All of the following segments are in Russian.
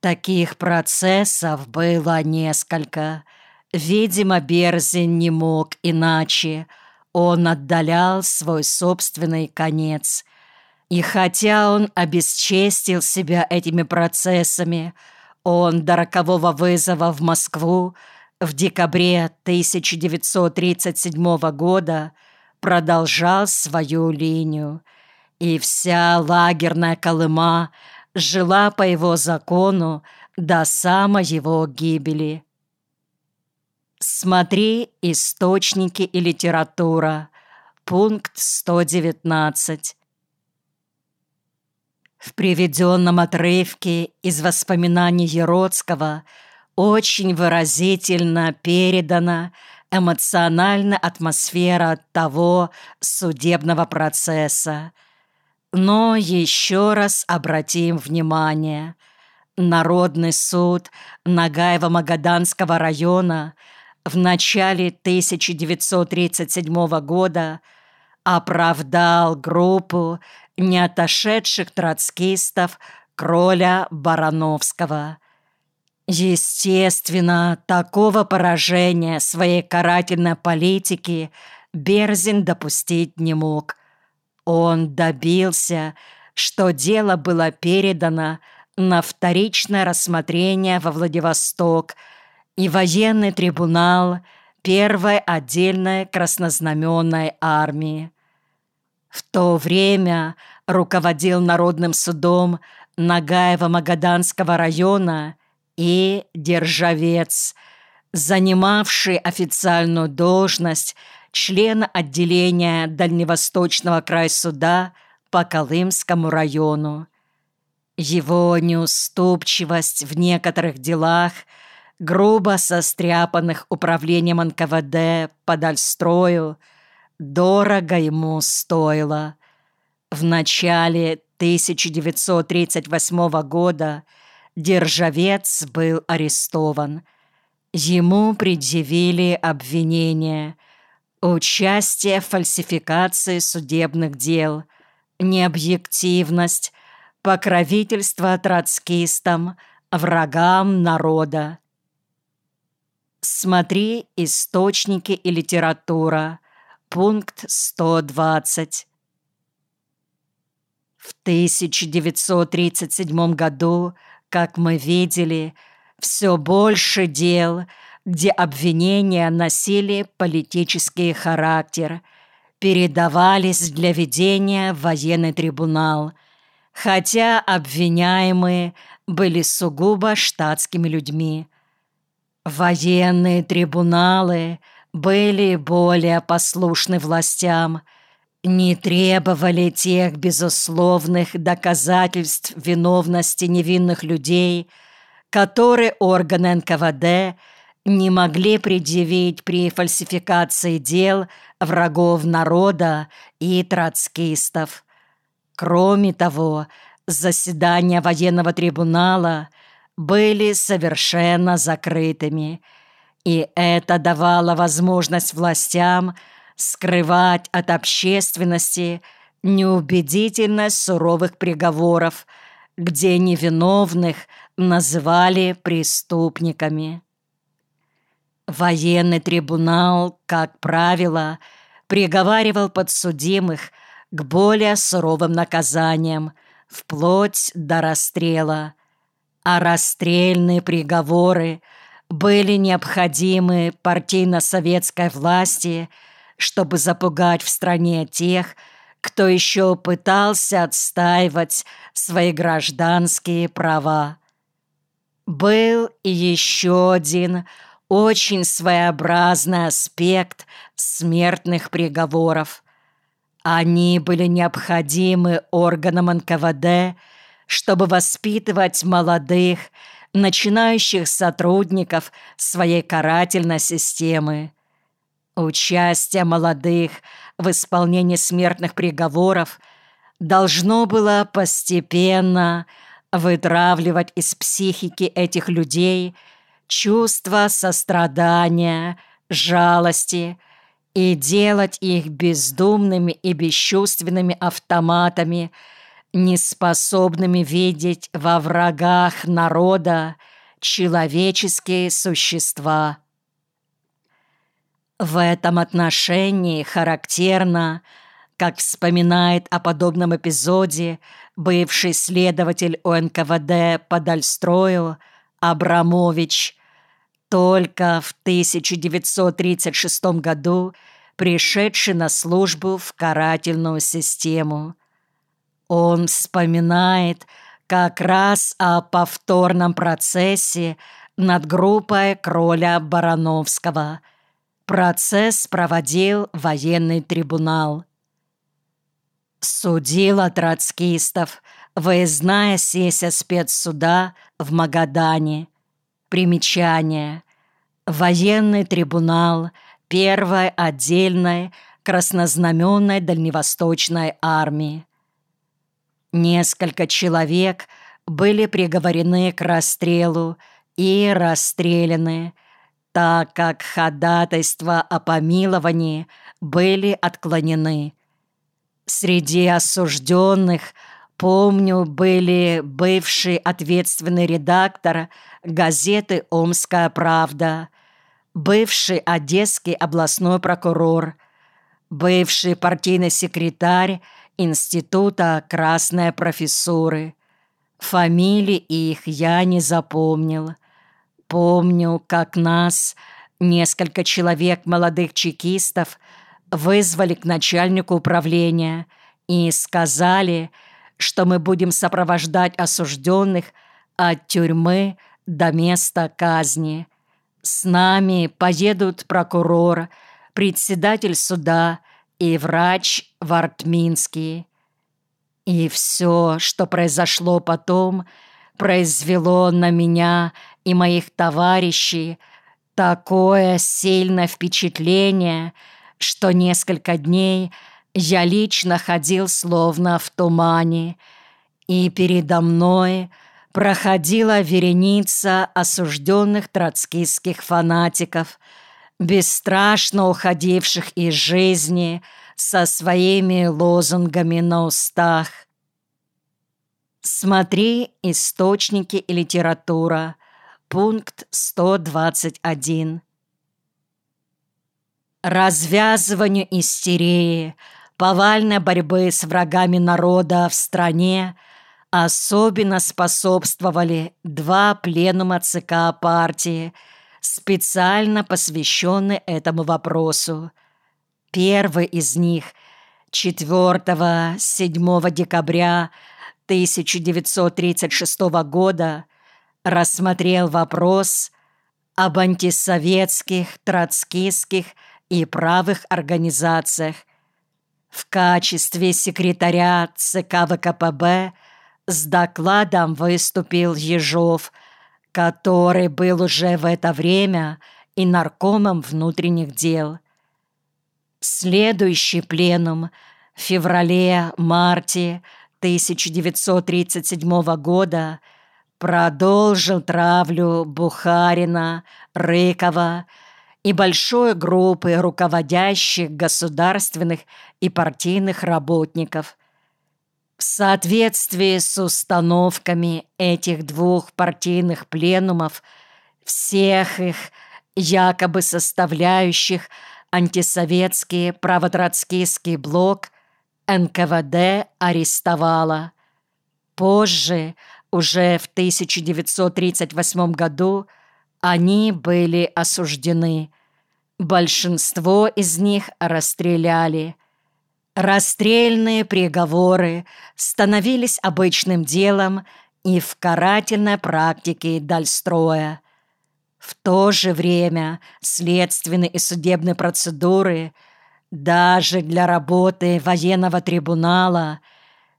Таких процессов было несколько. Видимо, Берзин не мог иначе. Он отдалял свой собственный конец. И хотя он обесчестил себя этими процессами, он до рокового вызова в Москву в декабре 1937 года продолжал свою линию, и вся лагерная Колыма жила по его закону до самой его гибели. Смотри «Источники и литература», пункт 119. В приведенном отрывке из воспоминаний Еродского очень выразительно передана эмоциональная атмосфера того судебного процесса. Но еще раз обратим внимание. Народный суд Нагаево-Магаданского района в начале 1937 года оправдал группу не отошедших троцкистов Кроля Барановского. Естественно, такого поражения своей карательной политики Берзин допустить не мог. Он добился, что дело было передано на вторичное рассмотрение во Владивосток, и военный трибунал первой отдельной краснознаменной армии. В то время руководил Народным судом Нагаева-Магаданского района и Державец, занимавший официальную должность члена отделения Дальневосточного крайсуда по Колымскому району. Его неуступчивость в некоторых делах, грубо состряпанных управлением НКВД по Дальстрою, дорого ему стоило. В начале 1938 года Державец был арестован. Ему предъявили обвинение участие в фальсификации судебных дел, необъективность, покровительство троцкистам, врагам народа. Смотри «Источники и литература», Пункт 120. В 1937 году, как мы видели, все больше дел, где обвинения носили политический характер, передавались для ведения в военный трибунал, хотя обвиняемые были сугубо штатскими людьми. Военные трибуналы – были более послушны властям, не требовали тех безусловных доказательств виновности невинных людей, которые органы НКВД не могли предъявить при фальсификации дел врагов народа и троцкистов. Кроме того, заседания военного трибунала были совершенно закрытыми – и это давало возможность властям скрывать от общественности неубедительность суровых приговоров, где невиновных называли преступниками. Военный трибунал, как правило, приговаривал подсудимых к более суровым наказаниям, вплоть до расстрела, а расстрельные приговоры – были необходимы партийно-советской власти, чтобы запугать в стране тех, кто еще пытался отстаивать свои гражданские права. Был и еще один очень своеобразный аспект смертных приговоров. Они были необходимы органам НКВД, чтобы воспитывать молодых, начинающих сотрудников своей карательной системы. Участие молодых в исполнении смертных приговоров должно было постепенно вытравливать из психики этих людей чувство сострадания, жалости и делать их бездумными и бесчувственными автоматами, неспособными видеть во врагах народа человеческие существа. В этом отношении характерно, как вспоминает о подобном эпизоде бывший следователь УНКВД по Дальстрою Абрамович, только в 1936 году пришедший на службу в карательную систему. Он вспоминает как раз о повторном процессе над группой кроля Барановского. Процесс проводил военный трибунал. Судила троцкистов выездная сессия спецсуда в Магадане. Примечание. Военный трибунал первой отдельной краснознаменной дальневосточной армии. Несколько человек были приговорены к расстрелу и расстреляны, так как ходатайства о помиловании были отклонены. Среди осужденных, помню, были бывший ответственный редактор газеты «Омская правда», бывший одесский областной прокурор, бывший партийный секретарь Института Красной Профессуры. Фамилии их я не запомнил. Помню, как нас, несколько человек молодых чекистов, вызвали к начальнику управления и сказали, что мы будем сопровождать осужденных от тюрьмы до места казни. С нами поедут прокурор, председатель суда и врач Вартминский. И все, что произошло потом, произвело на меня и моих товарищей такое сильное впечатление, что несколько дней я лично ходил словно в тумане, и передо мной проходила вереница осужденных троцкистских фанатиков – бесстрашно уходивших из жизни со своими лозунгами на устах. Смотри «Источники и литература», пункт 121. Развязыванию истерии, повальной борьбы с врагами народа в стране особенно способствовали два пленума ЦК партии – специально посвященный этому вопросу. Первый из них 4-7 декабря 1936 года рассмотрел вопрос об антисоветских, троцкистских и правых организациях. В качестве секретаря ЦК ВКПБ с докладом выступил Ежов – который был уже в это время и наркомом внутренних дел. Следующий пленум в феврале-марте 1937 года продолжил травлю Бухарина, Рыкова и большой группы руководящих государственных и партийных работников – в соответствии с установками этих двух партийных пленумов, всех их якобы составляющих антисоветский правотроцкийский блок НКВД арестовала. Позже, уже в 1938 году, они были осуждены. Большинство из них расстреляли – Расстрельные приговоры становились обычным делом и в карательной практике Дальстроя. В то же время следственные и судебные процедуры даже для работы военного трибунала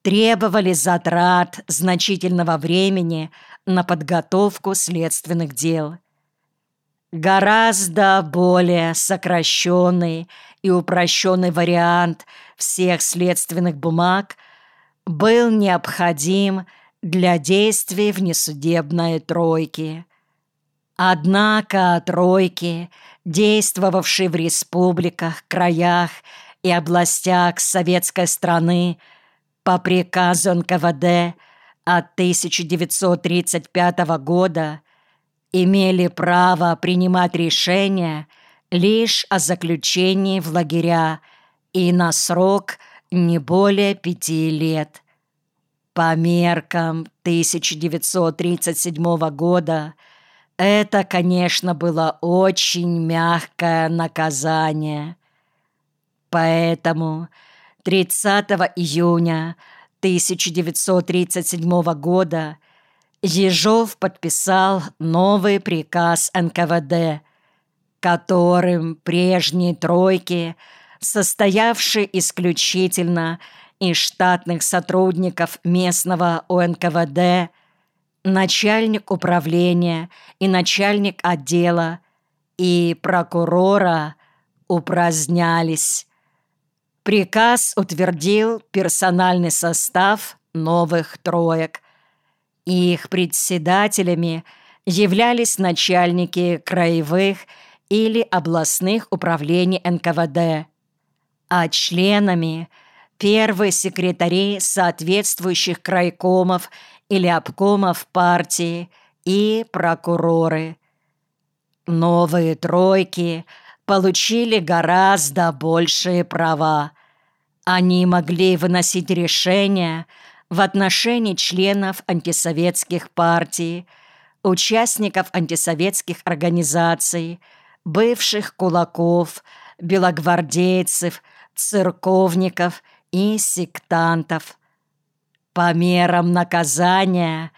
требовали затрат значительного времени на подготовку следственных дел. Гораздо более сокращенный и упрощенный вариант всех следственных бумаг был необходим для действий внесудебной тройки. Однако тройки, действовавшие в республиках, краях и областях советской страны, По приказу НКВД от 1935 года имели право принимать решения лишь о заключении в лагеря и на срок не более пяти лет. По меркам 1937 года это, конечно, было очень мягкое наказание. Поэтому 30 июня 1937 года Ежов подписал новый приказ НКВД, которым прежние тройки, состоявшие исключительно из штатных сотрудников местного УНКВД, начальник управления и начальник отдела и прокурора упразднялись. Приказ утвердил персональный состав новых троек. Их председателями являлись начальники краевых или областных управлений НКВД, а членами – первые секретари соответствующих крайкомов или обкомов партии и прокуроры. Новые тройки получили гораздо большие права. Они могли выносить решения в отношении членов антисоветских партий, участников антисоветских организаций, бывших кулаков, белогвардейцев, церковников и сектантов. По мерам наказания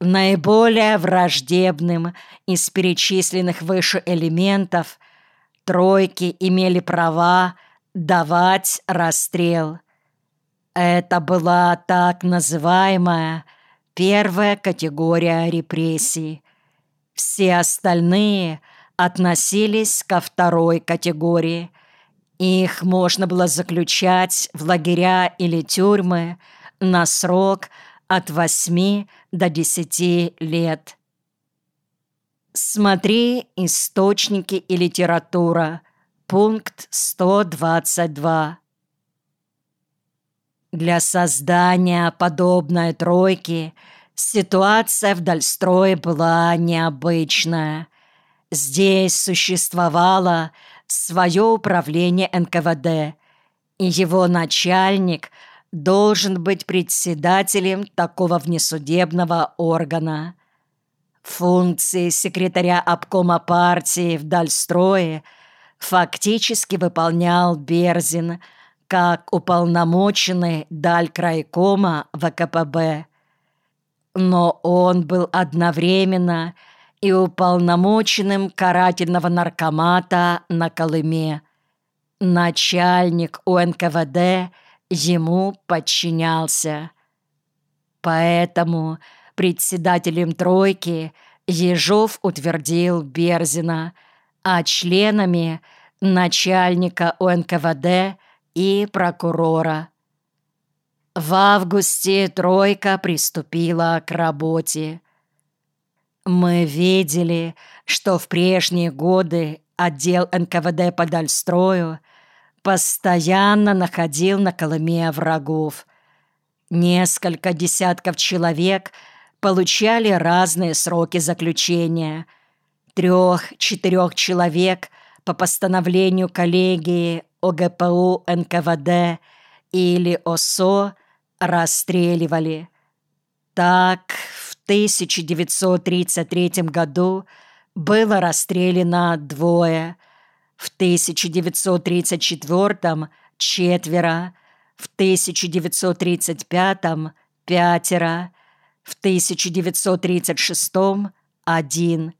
наиболее враждебным из перечисленных выше элементов тройки имели права давать расстрел. Это была так называемая первая категория репрессий. Все остальные относились ко второй категории – их можно было заключать в лагеря или тюрьмы на срок от 8 до 10 лет. Смотри источники и литература. Пункт 122. Для создания подобной тройки ситуация в Дальстрое была необычная. Здесь существовала свое управление НКВД, и его начальник должен быть председателем такого внесудебного органа. Функции секретаря обкома партии в Дальстрое фактически выполнял Берзин как уполномоченный Далькрайкома ВКПБ. Но он был одновременно – и уполномоченным карательного наркомата на Колыме. Начальник УНКВД ему подчинялся. Поэтому председателем тройки Ежов утвердил Берзина, а членами – начальника УНКВД и прокурора. В августе тройка приступила к работе. Мы видели, что в прежние годы отдел НКВД по Дальстрою постоянно находил на Колыме врагов. Несколько десятков человек получали разные сроки заключения. Трех-четырех человек по постановлению коллегии ОГПУ НКВД или ОСО расстреливали. Так, 1933 году было расстреляно двое, в 1934 четверо, в 1935 пятеро, в 1936 один.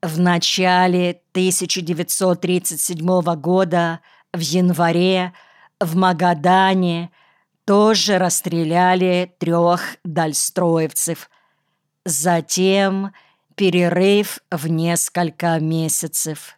В начале 1937 года в январе в Магадане тоже расстреляли трех дальстроевцев – Затем перерыв в несколько месяцев.